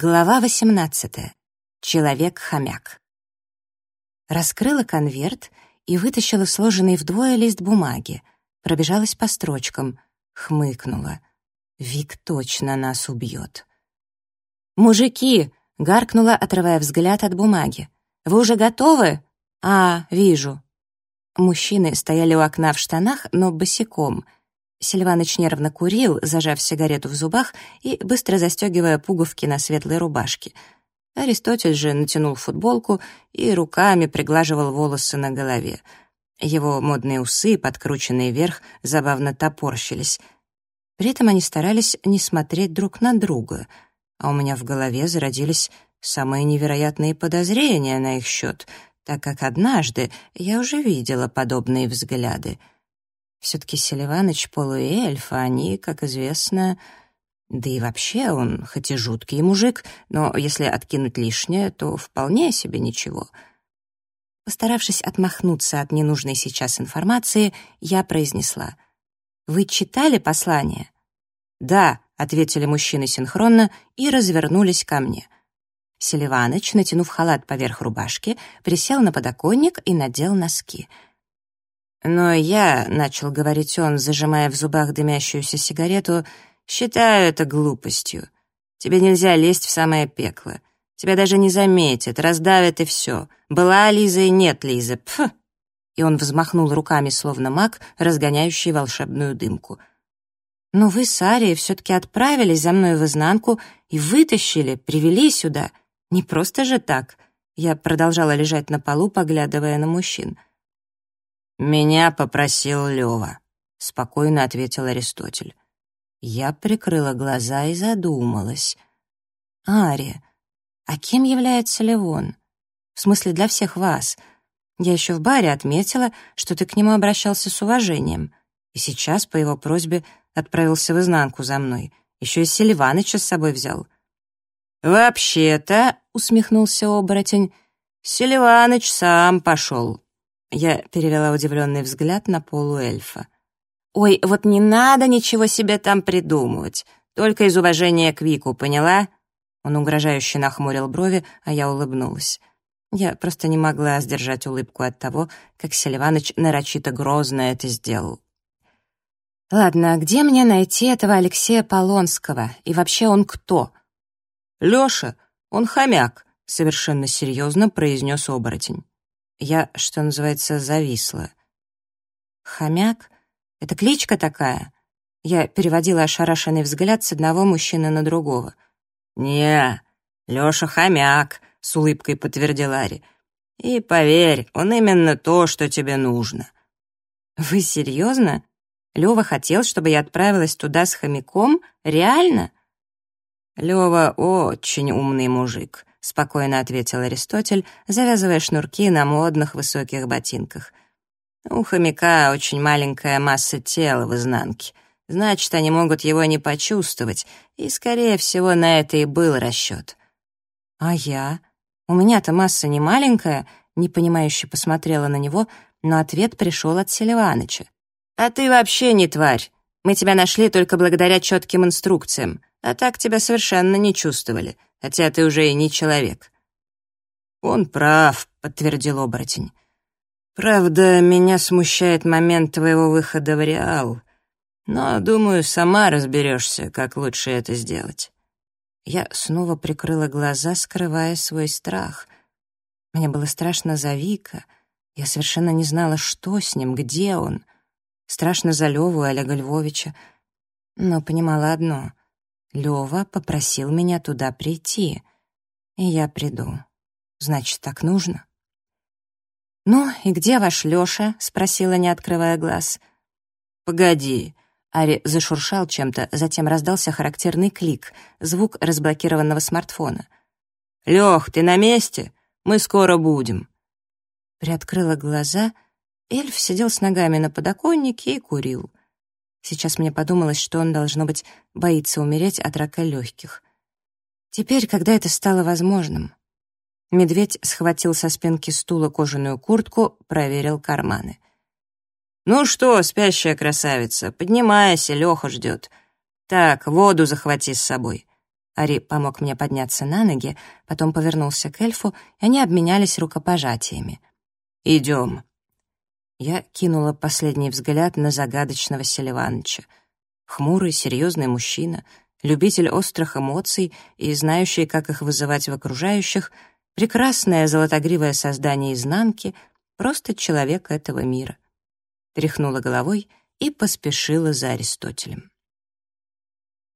Глава 18. Человек-хомяк. Раскрыла конверт и вытащила сложенный вдвое лист бумаги. Пробежалась по строчкам, хмыкнула. Вик точно нас убьет. «Мужики!» — гаркнула, отрывая взгляд от бумаги. «Вы уже готовы?» «А, вижу». Мужчины стояли у окна в штанах, но босиком — Сильваныч нервно курил, зажав сигарету в зубах и быстро застегивая пуговки на светлой рубашке. Аристотель же натянул футболку и руками приглаживал волосы на голове. Его модные усы, подкрученные вверх, забавно топорщились. При этом они старались не смотреть друг на друга, а у меня в голове зародились самые невероятные подозрения на их счет, так как однажды я уже видела подобные взгляды — все-таки Селиваныч полуэльф, а они, как известно... Да и вообще он, хоть и жуткий мужик, но если откинуть лишнее, то вполне себе ничего. Постаравшись отмахнуться от ненужной сейчас информации, я произнесла. «Вы читали послание?» «Да», — ответили мужчины синхронно и развернулись ко мне. Селиваныч, натянув халат поверх рубашки, присел на подоконник и надел носки — но я, — начал говорить он, зажимая в зубах дымящуюся сигарету, — считаю это глупостью. Тебе нельзя лезть в самое пекло. Тебя даже не заметят, раздавят и все. Была Лиза и нет Лизы. Пф! И он взмахнул руками, словно маг, разгоняющий волшебную дымку. Но вы с Арией все-таки отправились за мной в изнанку и вытащили, привели сюда. Не просто же так. Я продолжала лежать на полу, поглядывая на мужчин — «Меня попросил Лёва», — спокойно ответил Аристотель. Я прикрыла глаза и задумалась. «Ария, а кем является Левон? В смысле, для всех вас. Я еще в баре отметила, что ты к нему обращался с уважением, и сейчас по его просьбе отправился в изнанку за мной. Еще и Селиваныча с собой взял». «Вообще-то», — усмехнулся оборотень, — «Селиваныч сам пошел. Я перевела удивленный взгляд на полуэльфа. «Ой, вот не надо ничего себе там придумывать. Только из уважения к Вику, поняла?» Он угрожающе нахмурил брови, а я улыбнулась. Я просто не могла сдержать улыбку от того, как Селиваныч нарочито грозно это сделал. «Ладно, а где мне найти этого Алексея Полонского? И вообще он кто?» «Лёша, он хомяк», — совершенно серьезно произнес оборотень. Я, что называется, зависла. «Хомяк? Это кличка такая?» Я переводила ошарашенный взгляд с одного мужчины на другого. «Не, Лёша хомяк», — с улыбкой подтвердил Ари. «И поверь, он именно то, что тебе нужно». «Вы серьезно? Лёва хотел, чтобы я отправилась туда с хомяком? Реально?» Лёва очень умный мужик. — спокойно ответил Аристотель, завязывая шнурки на модных высоких ботинках. «У хомяка очень маленькая масса тела в изнанке. Значит, они могут его не почувствовать, и, скорее всего, на это и был расчет». «А я? У меня-то масса не маленькая», — непонимающе посмотрела на него, но ответ пришел от Селиваныча. «А ты вообще не тварь. Мы тебя нашли только благодаря четким инструкциям, а так тебя совершенно не чувствовали хотя ты уже и не человек». «Он прав», — подтвердил оборотень. «Правда, меня смущает момент твоего выхода в Реал, но, думаю, сама разберешься, как лучше это сделать». Я снова прикрыла глаза, скрывая свой страх. Мне было страшно за Вика. Я совершенно не знала, что с ним, где он. Страшно за Леву и Олега Львовича. Но понимала одно. Лёва попросил меня туда прийти, и я приду. Значит, так нужно. «Ну, и где ваш Лёша?» — спросила, не открывая глаз. «Погоди». Ари зашуршал чем-то, затем раздался характерный клик, звук разблокированного смартфона. «Лёх, ты на месте? Мы скоро будем». Приоткрыла глаза, эльф сидел с ногами на подоконнике и курил. Сейчас мне подумалось, что он, должно быть, боится умереть от рака легких. Теперь, когда это стало возможным... Медведь схватил со спинки стула кожаную куртку, проверил карманы. «Ну что, спящая красавица, поднимайся, Леха ждет. Так, воду захвати с собой». Ари помог мне подняться на ноги, потом повернулся к эльфу, и они обменялись рукопожатиями. «Идем». Я кинула последний взгляд на загадочного Селиваныча. Хмурый, серьезный мужчина, любитель острых эмоций и знающий, как их вызывать в окружающих, прекрасное золотогривое создание изнанки, просто человек этого мира. Тряхнула головой и поспешила за Аристотелем.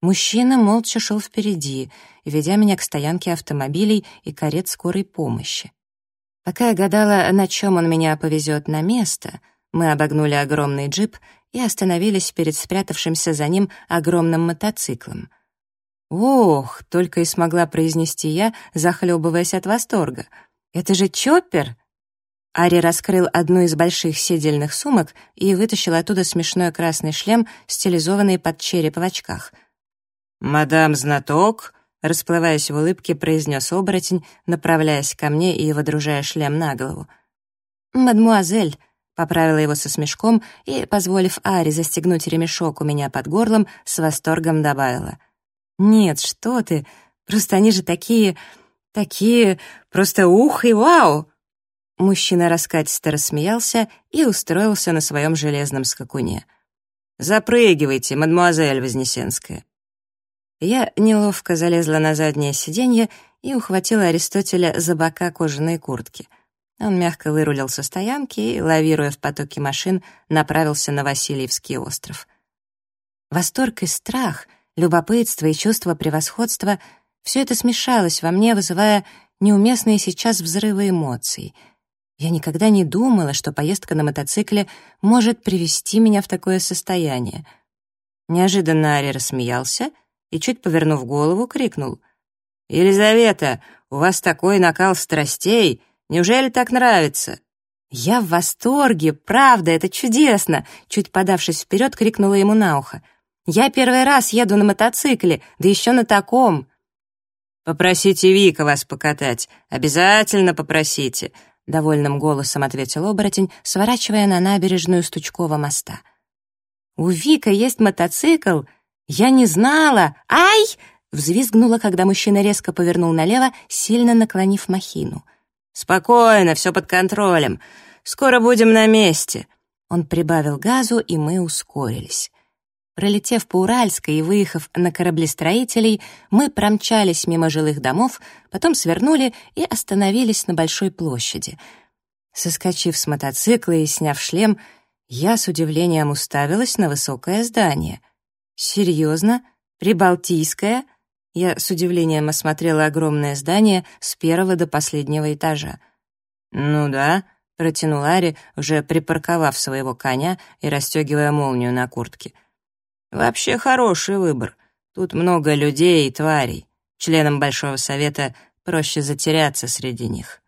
Мужчина молча шел впереди, ведя меня к стоянке автомобилей и карет скорой помощи. Пока я гадала, на чем он меня повезет на место, мы обогнули огромный джип и остановились перед спрятавшимся за ним огромным мотоциклом. «Ох!» — только и смогла произнести я, захлебываясь от восторга. «Это же чоппер!» Ари раскрыл одну из больших седельных сумок и вытащил оттуда смешной красный шлем, стилизованный под череп в очках. «Мадам знаток», расплываясь в улыбке, произнес оборотень, направляясь ко мне и водружая шлем на голову. «Мадмуазель», — поправила его со смешком и, позволив Ари застегнуть ремешок у меня под горлом, с восторгом добавила. «Нет, что ты, просто они же такие... такие... просто ух и вау!» Мужчина раскатисто рассмеялся и устроился на своем железном скакуне. «Запрыгивайте, мадмуазель Вознесенская». Я неловко залезла на заднее сиденье и ухватила Аристотеля за бока кожаной куртки. Он мягко вырулил со стоянки и, лавируя в потоке машин, направился на Васильевский остров. Восторг и страх, любопытство и чувство превосходства — все это смешалось во мне, вызывая неуместные сейчас взрывы эмоций. Я никогда не думала, что поездка на мотоцикле может привести меня в такое состояние. Неожиданно Ари рассмеялся — и, чуть повернув голову, крикнул. «Елизавета, у вас такой накал страстей! Неужели так нравится?» «Я в восторге, правда, это чудесно!» Чуть подавшись вперед, крикнула ему на ухо. «Я первый раз еду на мотоцикле, да еще на таком!» «Попросите Вика вас покатать, обязательно попросите!» Довольным голосом ответил оборотень, сворачивая на набережную Стучкова моста. «У Вика есть мотоцикл!» «Я не знала! Ай!» Взвизгнула, когда мужчина резко повернул налево, сильно наклонив махину. «Спокойно, все под контролем. Скоро будем на месте». Он прибавил газу, и мы ускорились. Пролетев по Уральской и выехав на кораблестроителей, мы промчались мимо жилых домов, потом свернули и остановились на большой площади. Соскочив с мотоцикла и сняв шлем, я с удивлением уставилась на высокое здание — «Серьезно? Прибалтийская?» Я с удивлением осмотрела огромное здание с первого до последнего этажа. «Ну да», — протянул Ари, уже припарковав своего коня и расстегивая молнию на куртке. «Вообще хороший выбор. Тут много людей и тварей. Членам Большого Совета проще затеряться среди них».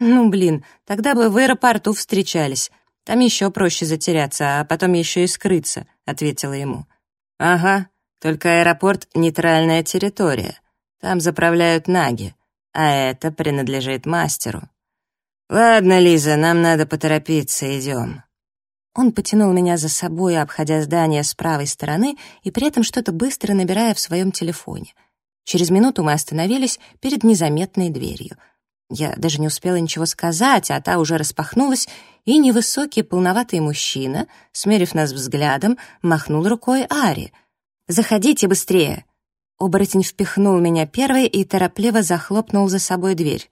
«Ну, блин, тогда бы в аэропорту встречались. Там еще проще затеряться, а потом еще и скрыться», — ответила ему. «Ага, только аэропорт — нейтральная территория. Там заправляют наги, а это принадлежит мастеру. Ладно, Лиза, нам надо поторопиться, идем». Он потянул меня за собой, обходя здание с правой стороны и при этом что-то быстро набирая в своем телефоне. Через минуту мы остановились перед незаметной дверью. Я даже не успела ничего сказать, а та уже распахнулась, и невысокий полноватый мужчина, смерив нас взглядом, махнул рукой Ари. «Заходите быстрее!» Оборотень впихнул меня первой и торопливо захлопнул за собой дверь.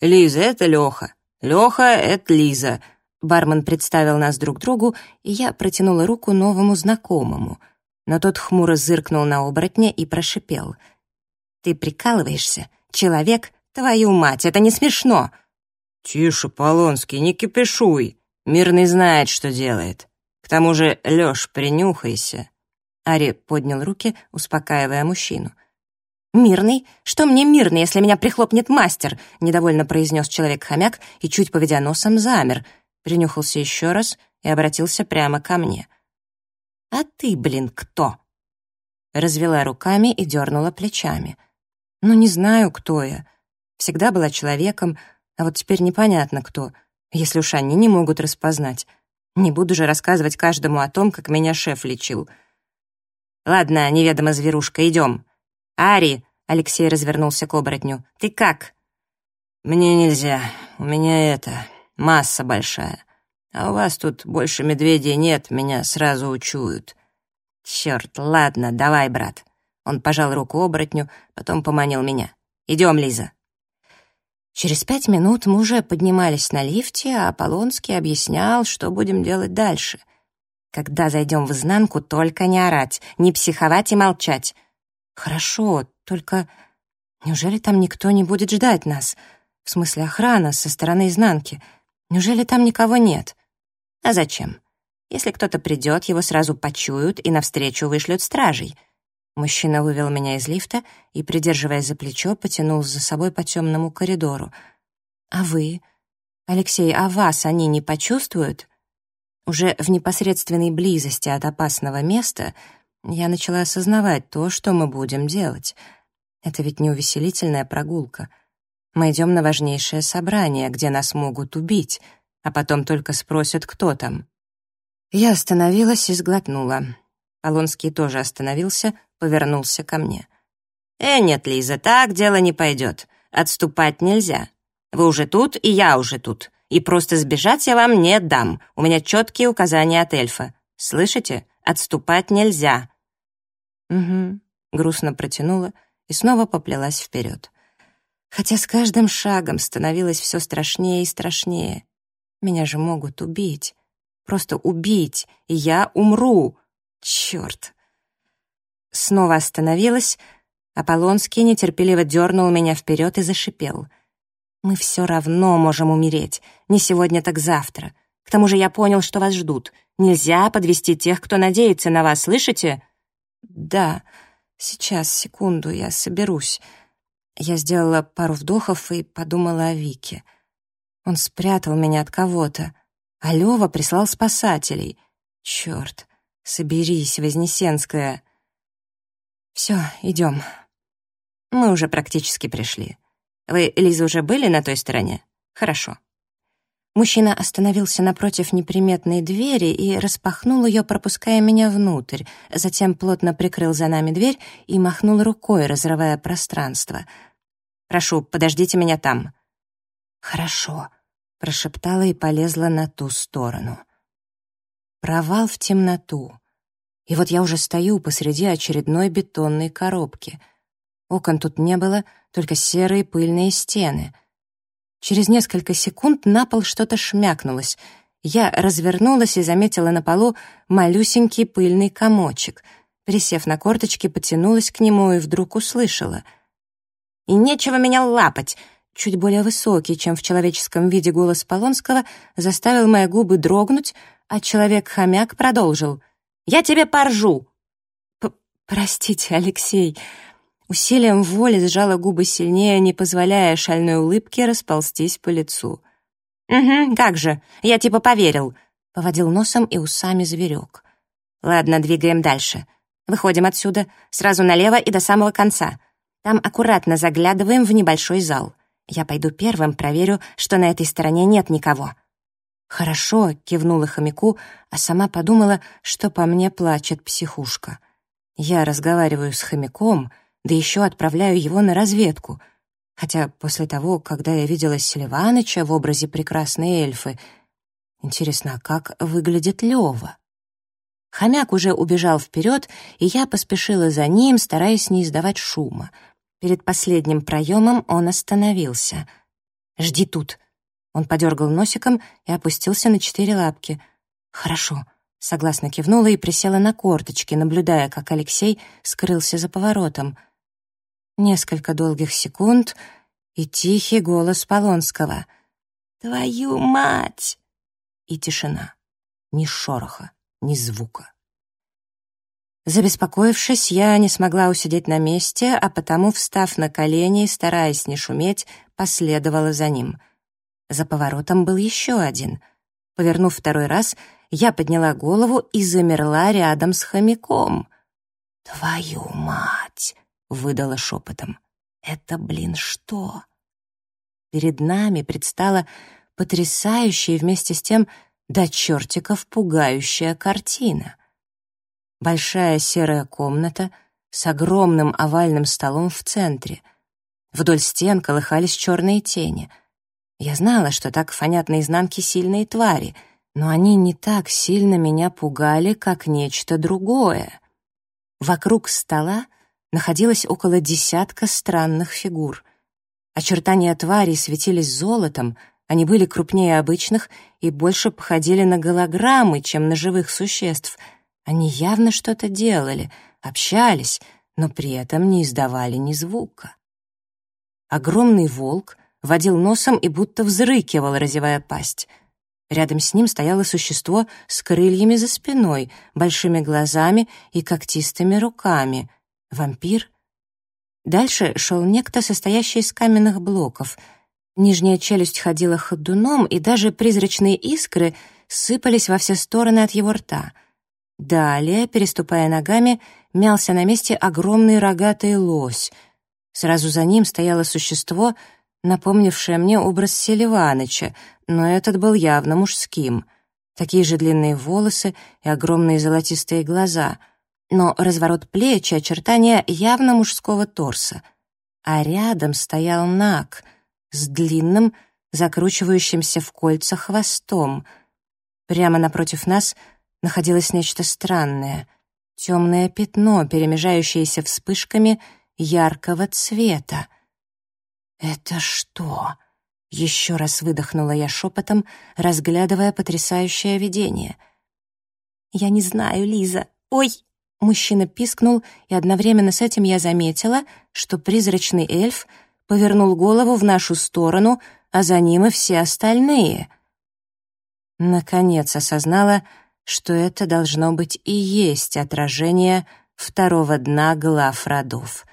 «Лиза, это Леха. Леха — это Лиза». Бармен представил нас друг другу, и я протянула руку новому знакомому. Но тот хмуро зыркнул на оборотня и прошипел. «Ты прикалываешься? Человек? Твою мать, это не смешно!» «Тише, Полонский, не кипишуй. Мирный знает, что делает. К тому же, Лёш, принюхайся». Ари поднял руки, успокаивая мужчину. «Мирный? Что мне мирный, если меня прихлопнет мастер?» — недовольно произнес человек-хомяк и, чуть поведя носом, замер, принюхался еще раз и обратился прямо ко мне. «А ты, блин, кто?» Развела руками и дернула плечами. «Ну, не знаю, кто я. Всегда была человеком, а вот теперь непонятно кто, если уж они не могут распознать. Не буду же рассказывать каждому о том, как меня шеф лечил. Ладно, неведомо зверушка, идем. «Ари!» — Алексей развернулся к оборотню. «Ты как?» «Мне нельзя. У меня это... масса большая. А у вас тут больше медведей нет, меня сразу учуют». «Черт, ладно, давай, брат». Он пожал руку оборотню, потом поманил меня. «Идем, Лиза». Через пять минут мы уже поднимались на лифте, а Полонский объяснял, что будем делать дальше. Когда зайдем в изнанку, только не орать, не психовать и молчать. Хорошо, только неужели там никто не будет ждать нас? В смысле охрана со стороны изнанки. Неужели там никого нет? А зачем? Если кто-то придет, его сразу почуют и навстречу вышлют стражей. Мужчина вывел меня из лифта и, придерживая за плечо, потянул за собой по темному коридору. «А вы? Алексей, а вас они не почувствуют?» Уже в непосредственной близости от опасного места я начала осознавать то, что мы будем делать. Это ведь не увеселительная прогулка — мы идем на важнейшее собрание, где нас могут убить, а потом только спросят, кто там. Я остановилась и сглотнула. Полонский тоже остановился, повернулся ко мне. «Э, нет, Лиза, так дело не пойдет. Отступать нельзя. Вы уже тут, и я уже тут. И просто сбежать я вам не дам. У меня четкие указания от эльфа. Слышите? Отступать нельзя». «Угу», — грустно протянула и снова поплелась вперед хотя с каждым шагом становилось все страшнее и страшнее. Меня же могут убить. Просто убить, и я умру. Черт. Снова остановилась, а Полонский нетерпеливо дернул меня вперед и зашипел. «Мы все равно можем умереть. Не сегодня, так завтра. К тому же я понял, что вас ждут. Нельзя подвести тех, кто надеется на вас, слышите?» «Да, сейчас, секунду, я соберусь». Я сделала пару вдохов и подумала о Вике. Он спрятал меня от кого-то, а Лёва прислал спасателей. Чёрт, соберись, Вознесенская. Всё, идём. Мы уже практически пришли. Вы, Лиза, уже были на той стороне? Хорошо. Мужчина остановился напротив неприметной двери и распахнул ее, пропуская меня внутрь, затем плотно прикрыл за нами дверь и махнул рукой, разрывая пространство. «Прошу, подождите меня там». «Хорошо», — прошептала и полезла на ту сторону. Провал в темноту. И вот я уже стою посреди очередной бетонной коробки. Окон тут не было, только серые пыльные стены — Через несколько секунд на пол что-то шмякнулось. Я развернулась и заметила на полу малюсенький пыльный комочек. Присев на корточки, потянулась к нему и вдруг услышала. «И нечего меня лапать!» Чуть более высокий, чем в человеческом виде голос Полонского, заставил мои губы дрогнуть, а человек-хомяк продолжил. «Я тебе поржу!» П «Простите, Алексей!» Усилием воли сжала губы сильнее, не позволяя шальной улыбке расползтись по лицу. «Угу, как же, я типа поверил», — поводил носом и усами зверек. «Ладно, двигаем дальше. Выходим отсюда, сразу налево и до самого конца. Там аккуратно заглядываем в небольшой зал. Я пойду первым, проверю, что на этой стороне нет никого». «Хорошо», — кивнула хомяку, а сама подумала, что по мне плачет психушка. «Я разговариваю с хомяком», — да еще отправляю его на разведку. Хотя после того, когда я видела Селиваныча в образе прекрасной эльфы, интересно, а как выглядит Лева? Хомяк уже убежал вперед, и я поспешила за ним, стараясь не издавать шума. Перед последним проемом он остановился. «Жди тут». Он подергал носиком и опустился на четыре лапки. «Хорошо». Согласно кивнула и присела на корточки, наблюдая, как Алексей скрылся за поворотом — Несколько долгих секунд и тихий голос Полонского. «Твою мать!» И тишина. Ни шороха, ни звука. Забеспокоившись, я не смогла усидеть на месте, а потому, встав на колени и стараясь не шуметь, последовала за ним. За поворотом был еще один. Повернув второй раз, я подняла голову и замерла рядом с хомяком. «Твою мать!» выдала шепотом. «Это, блин, что?» Перед нами предстала потрясающая вместе с тем до чертиков пугающая картина. Большая серая комната с огромным овальным столом в центре. Вдоль стен колыхались черные тени. Я знала, что так фонят наизнанке сильные твари, но они не так сильно меня пугали, как нечто другое. Вокруг стола находилось около десятка странных фигур. Очертания тварей светились золотом, они были крупнее обычных и больше походили на голограммы, чем на живых существ. Они явно что-то делали, общались, но при этом не издавали ни звука. Огромный волк водил носом и будто взрыкивал, разевая пасть. Рядом с ним стояло существо с крыльями за спиной, большими глазами и когтистыми руками. Вампир? Дальше шел некто, состоящий из каменных блоков. Нижняя челюсть ходила ходуном, и даже призрачные искры сыпались во все стороны от его рта. Далее, переступая ногами, мялся на месте огромный рогатый лось. Сразу за ним стояло существо, напомнившее мне образ Селиваныча, но этот был явно мужским. Такие же длинные волосы и огромные золотистые глаза — но разворот плеч и очертания явно мужского торса. А рядом стоял Нак с длинным, закручивающимся в кольца хвостом. Прямо напротив нас находилось нечто странное — темное пятно, перемежающееся вспышками яркого цвета. «Это что?» — еще раз выдохнула я шепотом, разглядывая потрясающее видение. «Я не знаю, Лиза. Ой!» Мужчина пискнул, и одновременно с этим я заметила, что призрачный эльф повернул голову в нашу сторону, а за ним и все остальные. Наконец осознала, что это должно быть и есть отражение второго дна глав родов.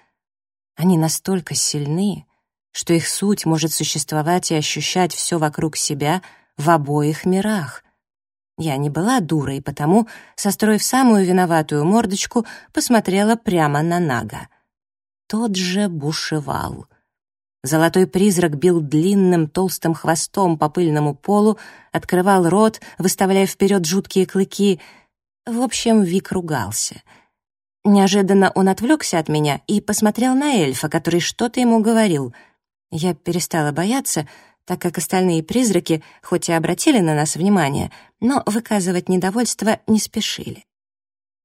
Они настолько сильны, что их суть может существовать и ощущать все вокруг себя в обоих мирах — я не была дурой, потому, состроив самую виноватую мордочку, посмотрела прямо на Нага. Тот же бушевал. Золотой призрак бил длинным толстым хвостом по пыльному полу, открывал рот, выставляя вперед жуткие клыки. В общем, Вик ругался. Неожиданно он отвлекся от меня и посмотрел на эльфа, который что-то ему говорил. Я перестала бояться — так как остальные призраки, хоть и обратили на нас внимание, но выказывать недовольство не спешили.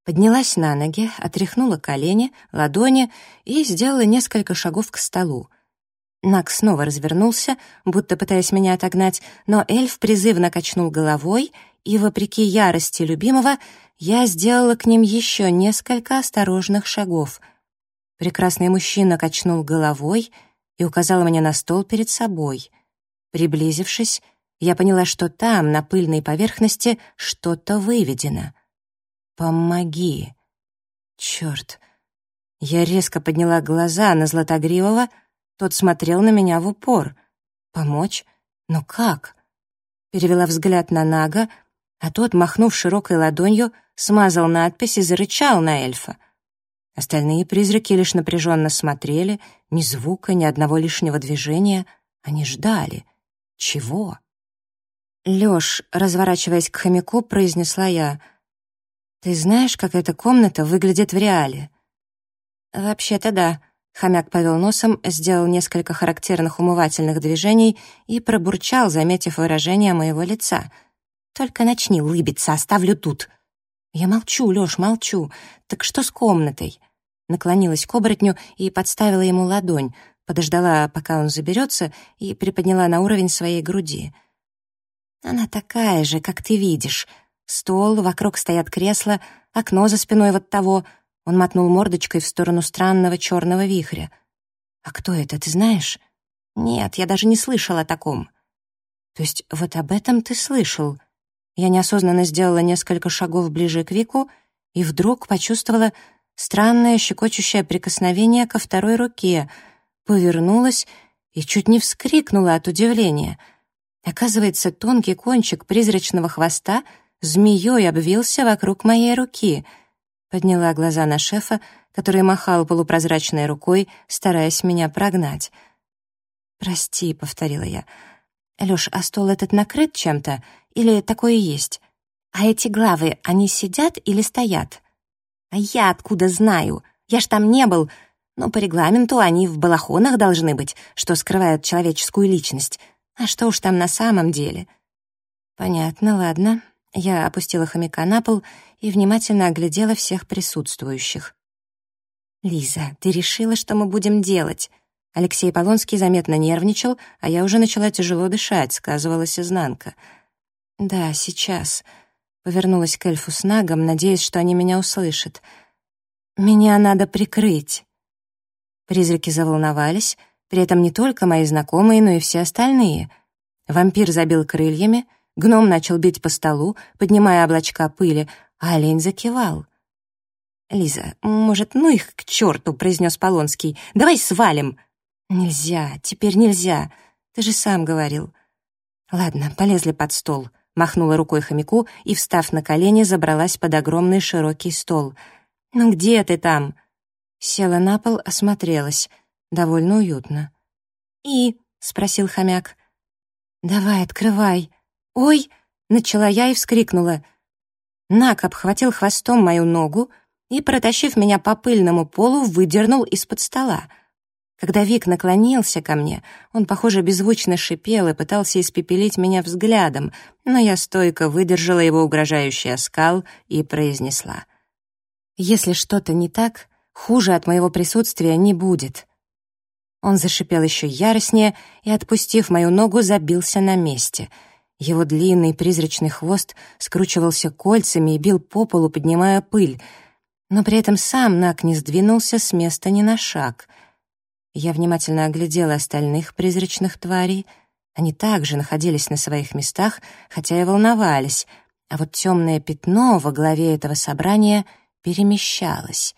Поднялась на ноги, отряхнула колени, ладони и сделала несколько шагов к столу. Нак снова развернулся, будто пытаясь меня отогнать, но эльф призывно качнул головой, и, вопреки ярости любимого, я сделала к ним еще несколько осторожных шагов. Прекрасный мужчина качнул головой и указал мне на стол перед собой. Приблизившись, я поняла, что там, на пыльной поверхности, что-то выведено. «Помоги!» Черт! Я резко подняла глаза на Златогривого, тот смотрел на меня в упор. «Помочь? Но как?» Перевела взгляд на Нага, а тот, махнув широкой ладонью, смазал надпись и зарычал на эльфа. Остальные призраки лишь напряженно смотрели, ни звука, ни одного лишнего движения. Они ждали — чего? Лёш, разворачиваясь к хомяку, произнесла я. «Ты знаешь, как эта комната выглядит в реале?» «Вообще-то да», — хомяк повел носом, сделал несколько характерных умывательных движений и пробурчал, заметив выражение моего лица. «Только начни улыбиться, оставлю тут». «Я молчу, Лёш, молчу. Так что с комнатой?» Наклонилась к оборотню и подставила ему ладонь — подождала, пока он заберется, и приподняла на уровень своей груди. «Она такая же, как ты видишь. Стол, вокруг стоят кресла, окно за спиной вот того». Он мотнул мордочкой в сторону странного черного вихря. «А кто это, ты знаешь?» «Нет, я даже не слышала о таком». «То есть вот об этом ты слышал?» Я неосознанно сделала несколько шагов ближе к Вику и вдруг почувствовала странное щекочущее прикосновение ко второй руке — повернулась и чуть не вскрикнула от удивления. Оказывается, тонкий кончик призрачного хвоста змеей обвился вокруг моей руки. Подняла глаза на шефа, который махал полупрозрачной рукой, стараясь меня прогнать. «Прости», — повторила я. «Лёш, а стол этот накрыт чем-то? Или такое есть? А эти главы, они сидят или стоят?» «А я откуда знаю?» Я ж там не был, но по регламенту они в балахонах должны быть, что скрывают человеческую личность. А что уж там на самом деле? Понятно, ладно. Я опустила хомяка на пол и внимательно оглядела всех присутствующих. «Лиза, ты решила, что мы будем делать?» Алексей Полонский заметно нервничал, а я уже начала тяжело дышать, сказывалась изнанка. «Да, сейчас». Повернулась к эльфу с нагом, надеясь, что они меня услышат. «Меня надо прикрыть». Призраки заволновались, при этом не только мои знакомые, но и все остальные. Вампир забил крыльями, гном начал бить по столу, поднимая облачка пыли, а олень закивал. «Лиза, может, ну их к черту», — произнес Полонский. «Давай свалим». «Нельзя, теперь нельзя. Ты же сам говорил». «Ладно, полезли под стол», — махнула рукой хомяку и, встав на колени, забралась под огромный широкий стол. «Ну где ты там?» Села на пол, осмотрелась. Довольно уютно. «И?» — спросил хомяк. «Давай, открывай». «Ой!» — начала я и вскрикнула. Нак обхватил хвостом мою ногу и, протащив меня по пыльному полу, выдернул из-под стола. Когда Вик наклонился ко мне, он, похоже, беззвучно шипел и пытался испепелить меня взглядом, но я стойко выдержала его угрожающий оскал и произнесла. «Если что-то не так, Хуже от моего присутствия не будет. Он зашипел еще яростнее и, отпустив мою ногу, забился на месте. Его длинный призрачный хвост скручивался кольцами и бил по полу, поднимая пыль, но при этом сам Нак не сдвинулся с места ни на шаг. Я внимательно оглядела остальных призрачных тварей. Они также находились на своих местах, хотя и волновались, а вот темное пятно во главе этого собрания перемещалось.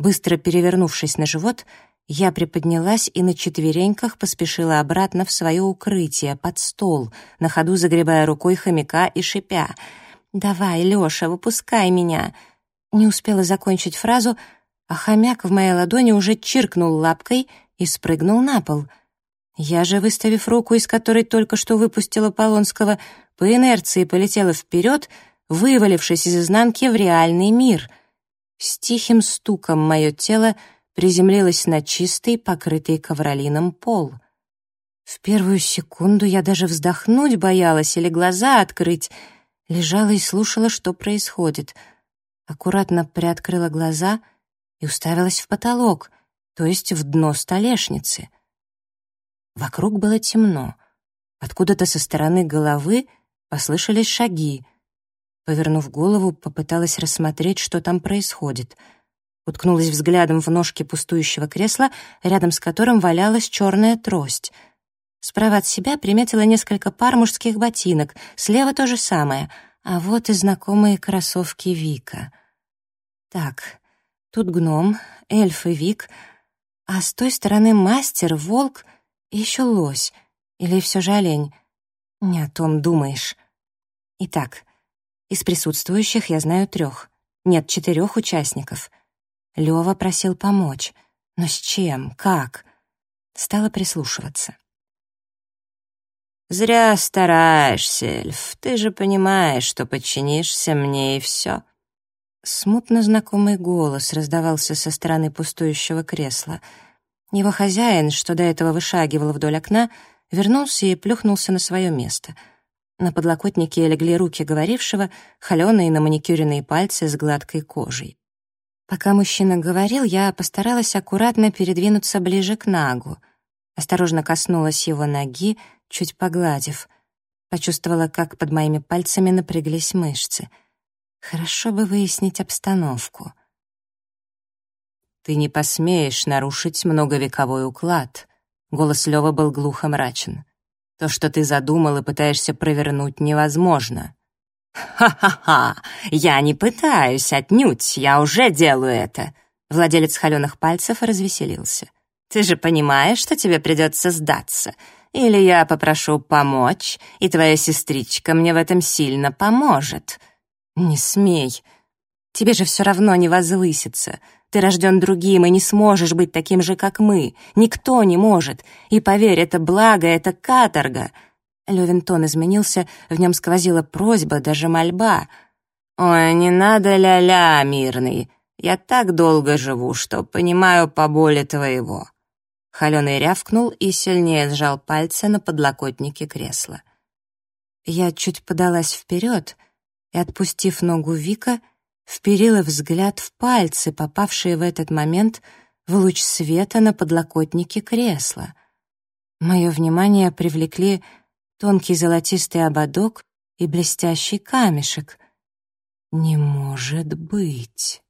Быстро перевернувшись на живот, я приподнялась и на четвереньках поспешила обратно в свое укрытие, под стол, на ходу загребая рукой хомяка и шипя. «Давай, Лёша, выпускай меня!» Не успела закончить фразу, а хомяк в моей ладони уже чиркнул лапкой и спрыгнул на пол. Я же, выставив руку, из которой только что выпустила Полонского, по инерции полетела вперед, вывалившись из изнанки в реальный мир — с тихим стуком мое тело приземлилось на чистый, покрытый ковролином пол. В первую секунду я даже вздохнуть боялась или глаза открыть, лежала и слушала, что происходит. Аккуратно приоткрыла глаза и уставилась в потолок, то есть в дно столешницы. Вокруг было темно. Откуда-то со стороны головы послышались шаги — Повернув голову, попыталась рассмотреть, что там происходит. Уткнулась взглядом в ножки пустующего кресла, рядом с которым валялась черная трость. Справа от себя приметила несколько пар мужских ботинок, слева то же самое, а вот и знакомые кроссовки Вика. Так, тут гном, эльф и Вик, а с той стороны мастер, волк и еще лось, или все же олень. Не о том думаешь. Итак, из присутствующих я знаю трех. Нет, четырех участников. Лёва просил помочь. Но с чем? Как? Стала прислушиваться. «Зря стараешься, эльф. Ты же понимаешь, что подчинишься мне и все». Смутно знакомый голос раздавался со стороны пустующего кресла. Его хозяин, что до этого вышагивал вдоль окна, вернулся и плюхнулся на свое место — на подлокотнике легли руки говорившего, холеные на маникюренные пальцы с гладкой кожей. Пока мужчина говорил, я постаралась аккуратно передвинуться ближе к Нагу. Осторожно коснулась его ноги, чуть погладив. Почувствовала, как под моими пальцами напряглись мышцы. Хорошо бы выяснить обстановку. «Ты не посмеешь нарушить многовековой уклад», — голос Лёва был глухо мрачен. То, что ты задумал и пытаешься провернуть, невозможно». «Ха-ха-ха! Я не пытаюсь, отнюдь, я уже делаю это!» Владелец холеных пальцев развеселился. «Ты же понимаешь, что тебе придется сдаться. Или я попрошу помочь, и твоя сестричка мне в этом сильно поможет». «Не смей. Тебе же все равно не возвыситься. Ты рожден другим и не сможешь быть таким же, как мы. Никто не может. И поверь, это благо, это каторга». Левин тон изменился, в нем сквозила просьба, даже мольба. «Ой, не надо ля-ля, мирный. Я так долго живу, что понимаю по боли твоего». Холеный рявкнул и сильнее сжал пальцы на подлокотнике кресла. Я чуть подалась вперед и, отпустив ногу Вика, вперила взгляд в пальцы, попавшие в этот момент в луч света на подлокотнике кресла. Мое внимание привлекли тонкий золотистый ободок и блестящий камешек. «Не может быть!»